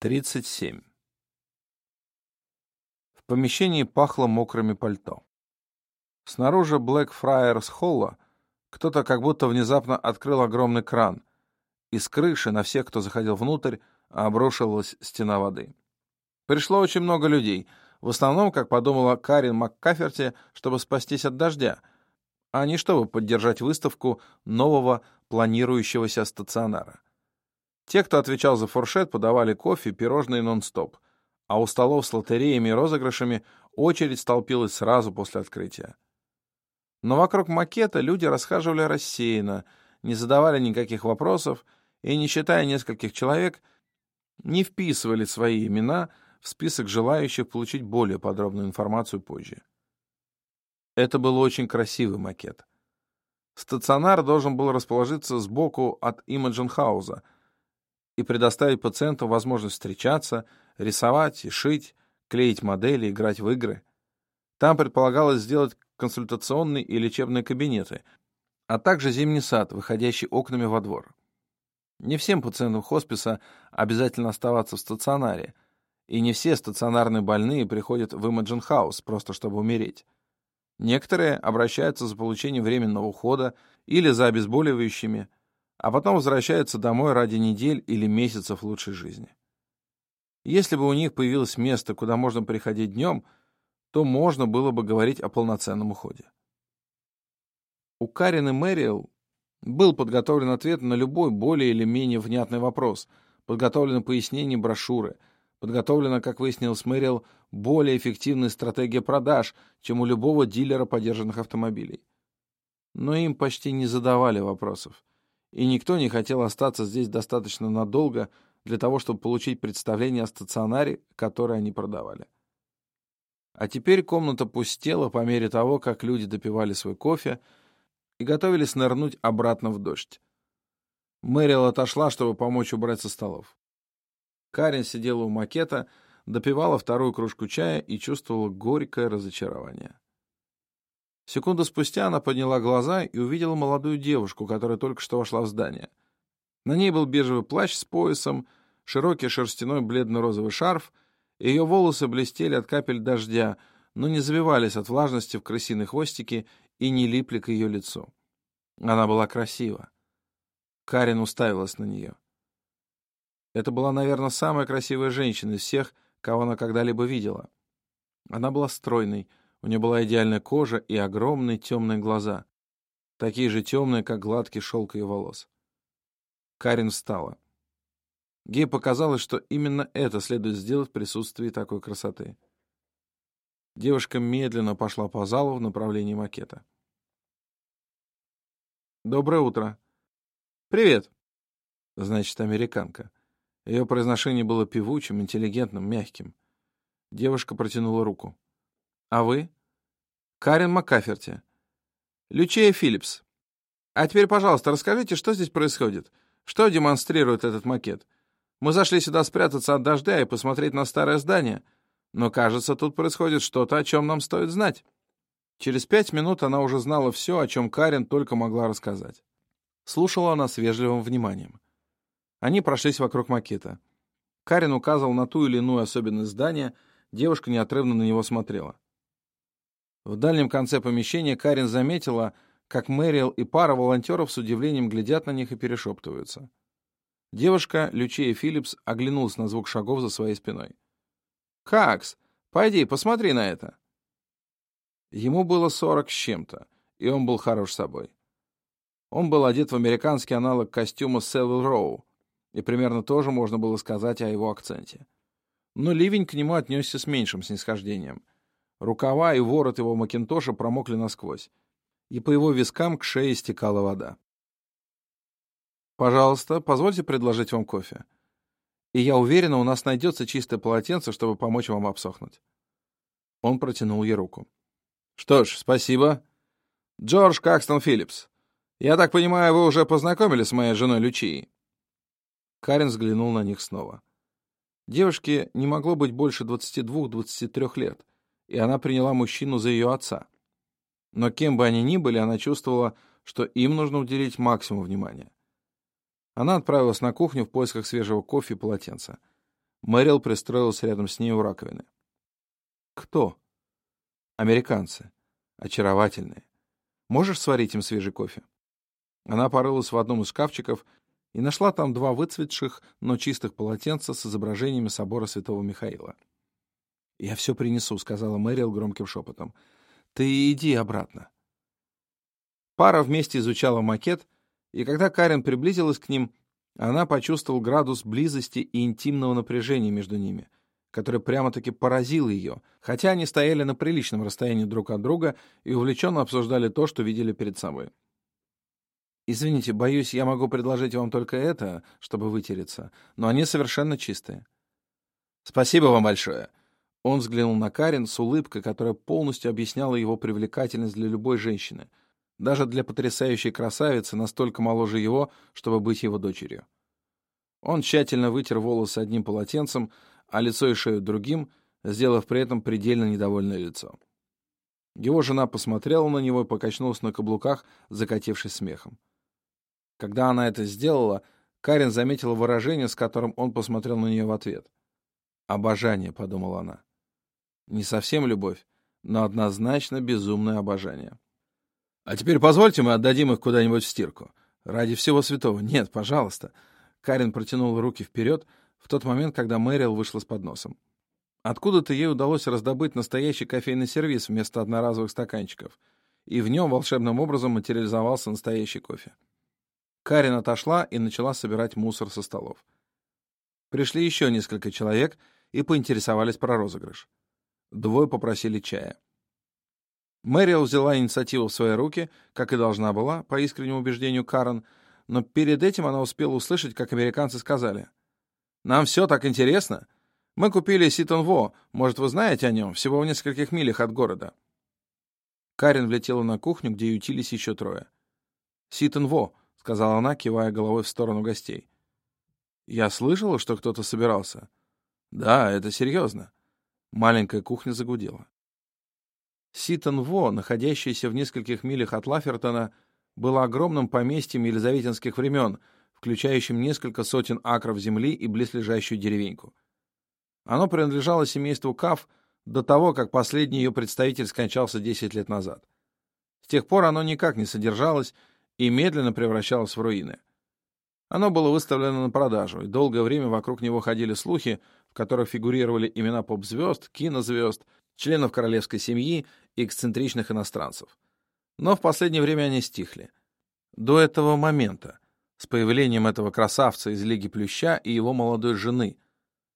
37. В помещении пахло мокрыми пальто. Снаружи Блэкфрайерс Холла кто-то как будто внезапно открыл огромный кран, и с крыши на всех, кто заходил внутрь, обрушилась стена воды. Пришло очень много людей, в основном, как подумала Карин МакКаферти, чтобы спастись от дождя, а не чтобы поддержать выставку нового планирующегося стационара. Те, кто отвечал за фуршет, подавали кофе, пирожные нон-стоп, а у столов с лотереями и розыгрышами очередь столпилась сразу после открытия. Но вокруг макета люди расхаживали рассеянно, не задавали никаких вопросов и, не считая нескольких человек, не вписывали свои имена в список желающих получить более подробную информацию позже. Это был очень красивый макет. Стационар должен был расположиться сбоку от Имаджин-хауза — и предоставить пациенту возможность встречаться, рисовать и шить, клеить модели, играть в игры. Там предполагалось сделать консультационные и лечебные кабинеты, а также зимний сад, выходящий окнами во двор. Не всем пациентам хосписа обязательно оставаться в стационаре, и не все стационарные больные приходят в Imagine House просто чтобы умереть. Некоторые обращаются за получением временного ухода или за обезболивающими, а потом возвращаются домой ради недель или месяцев лучшей жизни. Если бы у них появилось место, куда можно приходить днем, то можно было бы говорить о полноценном уходе. У Карин и Мэриэл был подготовлен ответ на любой более или менее внятный вопрос, подготовлено пояснение брошюры, подготовлена, как выяснилось Мэриэл, более эффективная стратегия продаж, чем у любого дилера подержанных автомобилей. Но им почти не задавали вопросов и никто не хотел остаться здесь достаточно надолго для того, чтобы получить представление о стационаре, который они продавали. А теперь комната пустела по мере того, как люди допивали свой кофе и готовились нырнуть обратно в дождь. Мэрил отошла, чтобы помочь убрать со столов. Карин сидела у макета, допивала вторую кружку чая и чувствовала горькое разочарование. Секунду спустя она подняла глаза и увидела молодую девушку, которая только что вошла в здание. На ней был бежевый плащ с поясом, широкий шерстяной бледно-розовый шарф, и ее волосы блестели от капель дождя, но не завивались от влажности в крысиной хвостике и не липли к ее лицу. Она была красива. Карин уставилась на нее. Это была, наверное, самая красивая женщина из всех, кого она когда-либо видела. Она была стройной, у нее была идеальная кожа и огромные темные глаза, такие же темные, как гладкий шелк ее волос. Карин встала. Ей показалось, что именно это следует сделать в присутствии такой красоты. Девушка медленно пошла по залу в направлении макета. «Доброе утро». «Привет». Значит, американка. Ее произношение было певучим, интеллигентным, мягким. Девушка протянула руку. А вы? Карен Маккаферти. Лючея Филлипс. А теперь, пожалуйста, расскажите, что здесь происходит? Что демонстрирует этот макет? Мы зашли сюда спрятаться от дождя и посмотреть на старое здание, но, кажется, тут происходит что-то, о чем нам стоит знать. Через пять минут она уже знала все, о чем Карен только могла рассказать. Слушала она с вежливым вниманием. Они прошлись вокруг макета. Карен указывал на ту или иную особенность здания, девушка неотрывно на него смотрела. В дальнем конце помещения Карин заметила, как Мэриэл и пара волонтеров с удивлением глядят на них и перешептываются. Девушка, Лючея Филлипс, оглянулась на звук шагов за своей спиной. «Какс, пойди, посмотри на это!» Ему было сорок с чем-то, и он был хорош собой. Он был одет в американский аналог костюма Севил Роу, и примерно тоже можно было сказать о его акценте. Но Ливень к нему отнесся с меньшим снисхождением — Рукава и ворот его макинтоша промокли насквозь, и по его вискам к шее стекала вода. «Пожалуйста, позвольте предложить вам кофе. И я уверена, у нас найдется чистое полотенце, чтобы помочь вам обсохнуть». Он протянул ей руку. «Что ж, спасибо. Джордж Какстон Филлипс. Я так понимаю, вы уже познакомились с моей женой Лючией?» Карен взглянул на них снова. Девушке не могло быть больше 22-23 лет — и она приняла мужчину за ее отца. Но кем бы они ни были, она чувствовала, что им нужно уделить максимум внимания. Она отправилась на кухню в поисках свежего кофе и полотенца. Мэрил пристроился рядом с ней у раковины. «Кто?» «Американцы. Очаровательные. Можешь сварить им свежий кофе?» Она порылась в одном из шкафчиков и нашла там два выцветших, но чистых полотенца с изображениями собора святого Михаила. «Я все принесу», — сказала Мэрил громким шепотом. «Ты иди обратно». Пара вместе изучала макет, и когда Карен приблизилась к ним, она почувствовала градус близости и интимного напряжения между ними, который прямо-таки поразил ее, хотя они стояли на приличном расстоянии друг от друга и увлеченно обсуждали то, что видели перед собой. «Извините, боюсь, я могу предложить вам только это, чтобы вытереться, но они совершенно чистые». «Спасибо вам большое». Он взглянул на Карен с улыбкой, которая полностью объясняла его привлекательность для любой женщины — даже для потрясающей красавицы, настолько моложе его, чтобы быть его дочерью. Он тщательно вытер волосы одним полотенцем, а лицо и шею другим, сделав при этом предельно недовольное лицо. Его жена посмотрела на него и покачнулась на каблуках, закатившись смехом. Когда она это сделала, Карен заметила выражение, с которым он посмотрел на нее в ответ. «Обожание», — подумала она. Не совсем любовь, но однозначно безумное обожание. А теперь позвольте мы отдадим их куда-нибудь в стирку. Ради всего святого. Нет, пожалуйста. Карен протянул руки вперед в тот момент, когда Мэрил вышла с подносом. Откуда-то ей удалось раздобыть настоящий кофейный сервиз вместо одноразовых стаканчиков, и в нем волшебным образом материализовался настоящий кофе. Карен отошла и начала собирать мусор со столов. Пришли еще несколько человек и поинтересовались про розыгрыш. Двое попросили чая. Мэрил взяла инициативу в свои руки, как и должна была, по искреннему убеждению Карен, но перед этим она успела услышать, как американцы сказали. «Нам все так интересно. Мы купили Ситон Во, может, вы знаете о нем, всего в нескольких милях от города». Карен влетела на кухню, где ютились еще трое. «Ситон Во», — сказала она, кивая головой в сторону гостей. «Я слышала, что кто-то собирался». «Да, это серьезно». Маленькая кухня загудела. Ситон-Во, находящееся в нескольких милях от Лафертона, было огромным поместьем елизаветинских времен, включающим несколько сотен акров земли и близлежащую деревеньку. Оно принадлежало семейству Каф до того, как последний ее представитель скончался 10 лет назад. С тех пор оно никак не содержалось и медленно превращалось в руины. Оно было выставлено на продажу, и долгое время вокруг него ходили слухи, в которых фигурировали имена поп-звезд, кинозвезд, членов королевской семьи и эксцентричных иностранцев. Но в последнее время они стихли. До этого момента, с появлением этого красавца из Лиги Плюща и его молодой жены,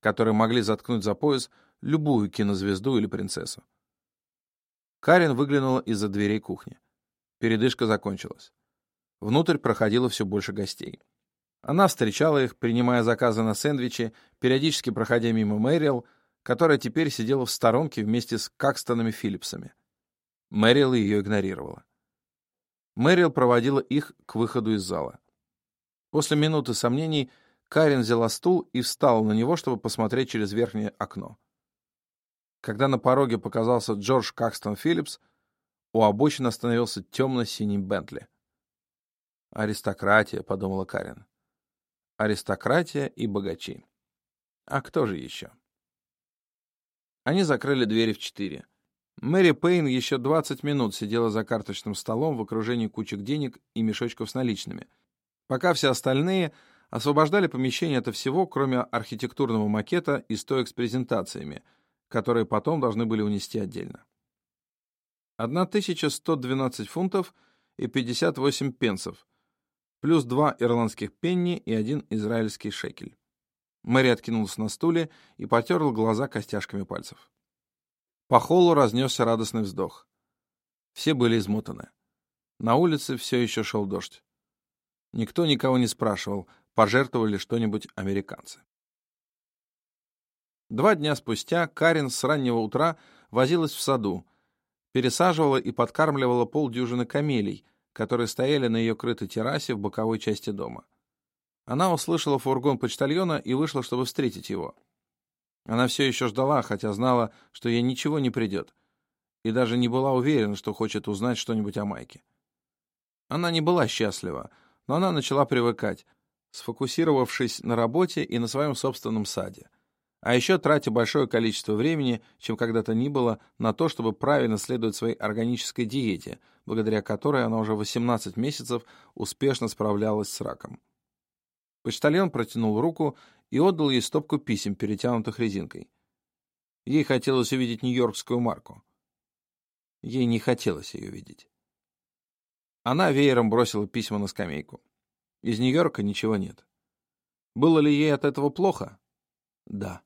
которые могли заткнуть за пояс любую кинозвезду или принцессу. Карен выглянула из-за дверей кухни. Передышка закончилась. Внутрь проходило все больше гостей. Она встречала их, принимая заказы на сэндвичи, периодически проходя мимо Мэрил, которая теперь сидела в сторонке вместе с Какстонами Филлипсами. Мэрил ее игнорировала. Мэрил проводила их к выходу из зала. После минуты сомнений Карен взяла стул и встала на него, чтобы посмотреть через верхнее окно. Когда на пороге показался Джордж Какстон Филлипс, у обочины остановился темно-синий Бентли. «Аристократия», — подумала Карен. «Аристократия и богачи. А кто же еще?» Они закрыли двери в четыре. Мэри Пейн еще 20 минут сидела за карточным столом в окружении кучек денег и мешочков с наличными, пока все остальные освобождали помещение от всего, кроме архитектурного макета и стоек с презентациями, которые потом должны были унести отдельно. 1112 фунтов и 58 пенсов, плюс два ирландских пенни и один израильский шекель. Мэри откинулась на стуле и потерла глаза костяшками пальцев. По холлу разнесся радостный вздох. Все были измотаны. На улице все еще шел дождь. Никто никого не спрашивал, пожертвовали что-нибудь американцы. Два дня спустя Карин с раннего утра возилась в саду, пересаживала и подкармливала полдюжины камелий, которые стояли на ее крытой террасе в боковой части дома. Она услышала фургон почтальона и вышла, чтобы встретить его. Она все еще ждала, хотя знала, что ей ничего не придет, и даже не была уверена, что хочет узнать что-нибудь о Майке. Она не была счастлива, но она начала привыкать, сфокусировавшись на работе и на своем собственном саде. а еще тратя большое количество времени, чем когда-то ни было, на то, чтобы правильно следовать своей органической диете, благодаря которой она уже 18 месяцев успешно справлялась с раком. Почтальон протянул руку и отдал ей стопку писем, перетянутых резинкой. Ей хотелось увидеть нью-йоркскую марку. Ей не хотелось ее видеть. Она веером бросила письма на скамейку. Из Нью-Йорка ничего нет. Было ли ей от этого плохо? Да.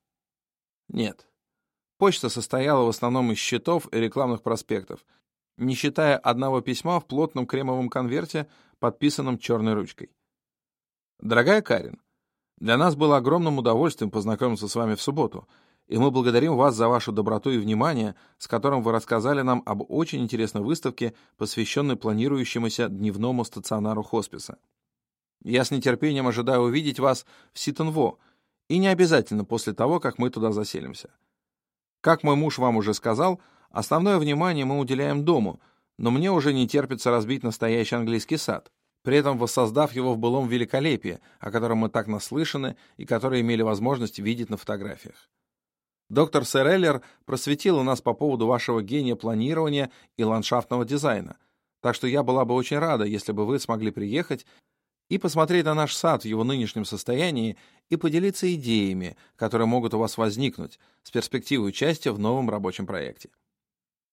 Нет. Почта состояла в основном из счетов и рекламных проспектов, не считая одного письма в плотном кремовом конверте, подписанном черной ручкой. Дорогая Карин, для нас было огромным удовольствием познакомиться с вами в субботу, и мы благодарим вас за вашу доброту и внимание, с которым вы рассказали нам об очень интересной выставке, посвященной планирующемуся дневному стационару хосписа. Я с нетерпением ожидаю увидеть вас в Ситонво, и не обязательно после того, как мы туда заселимся. Как мой муж вам уже сказал, основное внимание мы уделяем дому, но мне уже не терпится разбить настоящий английский сад, при этом воссоздав его в былом великолепии, о котором мы так наслышаны и который имели возможность видеть на фотографиях. Доктор Сэреллер просветил нас по поводу вашего гения планирования и ландшафтного дизайна, так что я была бы очень рада, если бы вы смогли приехать и посмотреть на наш сад в его нынешнем состоянии и поделиться идеями, которые могут у вас возникнуть с перспективой участия в новом рабочем проекте.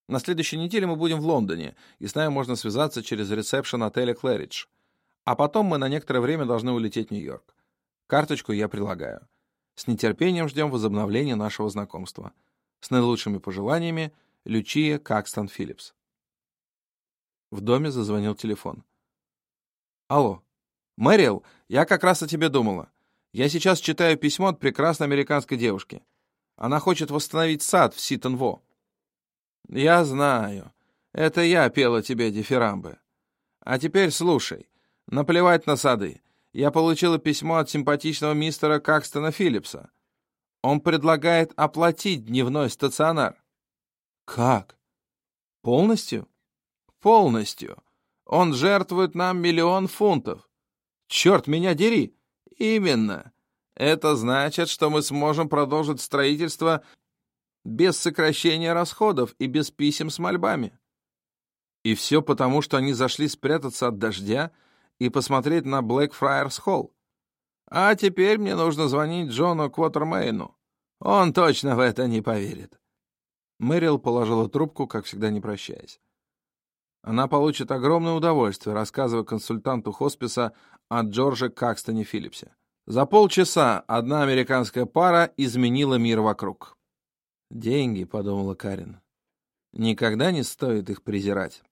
На следующей неделе мы будем в Лондоне, и с нами можно связаться через ресепшн отеля «Клэридж». А потом мы на некоторое время должны улететь в Нью-Йорк. Карточку я прилагаю. С нетерпением ждем возобновления нашего знакомства. С наилучшими пожеланиями, Лючия Какстон Филлипс. В доме зазвонил телефон. «Алло», «Мэрил, я как раз о тебе думала. Я сейчас читаю письмо от прекрасной американской девушки. Она хочет восстановить сад в Ситонво». «Я знаю. Это я пела тебе дифирамбы. А теперь слушай. Наплевать на сады. Я получила письмо от симпатичного мистера Какстона Филлипса. Он предлагает оплатить дневной стационар». «Как? Полностью?» «Полностью. Он жертвует нам миллион фунтов. Черт меня дери! Именно. Это значит, что мы сможем продолжить строительство без сокращения расходов и без писем с мольбами. И все потому, что они зашли спрятаться от дождя и посмотреть на Блэкфрайерс Холл. А теперь мне нужно звонить Джону Квотермейну. Он точно в это не поверит. Мэрил положила трубку, как всегда не прощаясь. Она получит огромное удовольствие, рассказывая консультанту хосписа о Джорже Какстоне Филлипсе. За полчаса одна американская пара изменила мир вокруг. «Деньги», — подумала Карин. «Никогда не стоит их презирать».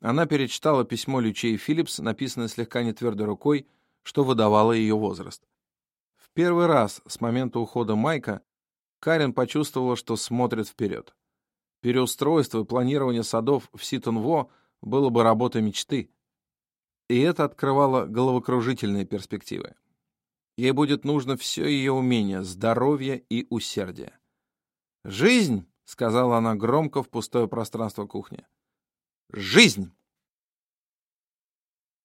Она перечитала письмо Лючей Филлипс, написанное слегка нетвердой рукой, что выдавало ее возраст. В первый раз с момента ухода Майка Карин почувствовала, что смотрит вперед. Переустройство и планирование садов в Ситонво было бы работой мечты. И это открывало головокружительные перспективы. Ей будет нужно все ее умение, здоровье и усердие. «Жизнь!» — сказала она громко в пустое пространство кухни. «Жизнь!»